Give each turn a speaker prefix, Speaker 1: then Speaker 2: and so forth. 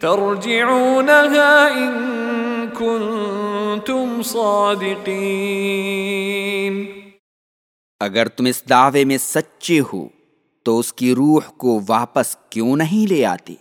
Speaker 1: ترجعونها ان كنتم صادقین
Speaker 2: اگر تم اس دعوے میں سچے ہو تو اس کی روح کو واپس کیوں نہیں لے آتے؟